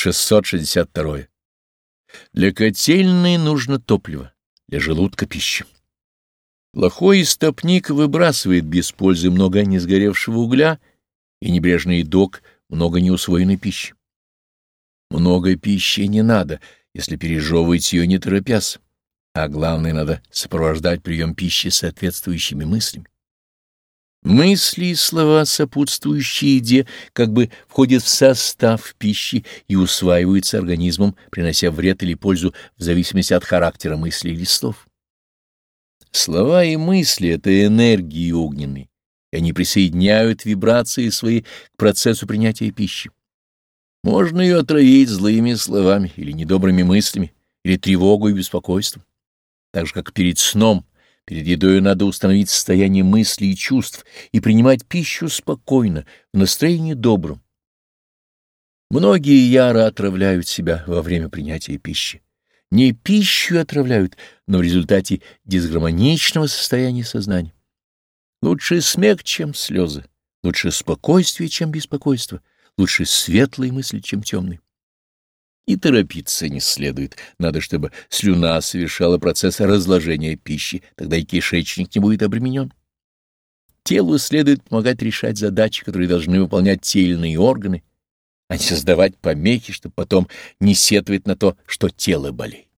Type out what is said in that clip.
662. Для котельной нужно топливо, для желудка пища. Плохой истопник выбрасывает без пользы много несгоревшего угля и небрежный док много неусвоенной пищи. Много пищи не надо, если пережевывать ее не торопясь, а главное, надо сопровождать прием пищи соответствующими мыслями. Мысли и слова, сопутствующие еде, как бы входят в состав пищи и усваиваются организмом, принося вред или пользу в зависимости от характера мыслей или слов. Слова и мысли — это энергии огненные, и они присоединяют вибрации свои к процессу принятия пищи. Можно ее отравить злыми словами или недобрыми мыслями, или тревогой и беспокойством. Так же, как перед сном Перед едой надо установить состояние мыслей и чувств и принимать пищу спокойно, в настроении добром. Многие яро отравляют себя во время принятия пищи. Не пищу отравляют, но в результате дисгармоничного состояния сознания. Лучше смех, чем слезы, лучше спокойствие, чем беспокойство, лучше светлые мысли, чем темные. И торопиться не следует. Надо, чтобы слюна совершала процесс разложения пищи, тогда и кишечник не будет обременен. Телу следует помогать решать задачи, которые должны выполнять те или иные органы, а не создавать помехи, чтобы потом не сетовать на то, что тело болеет.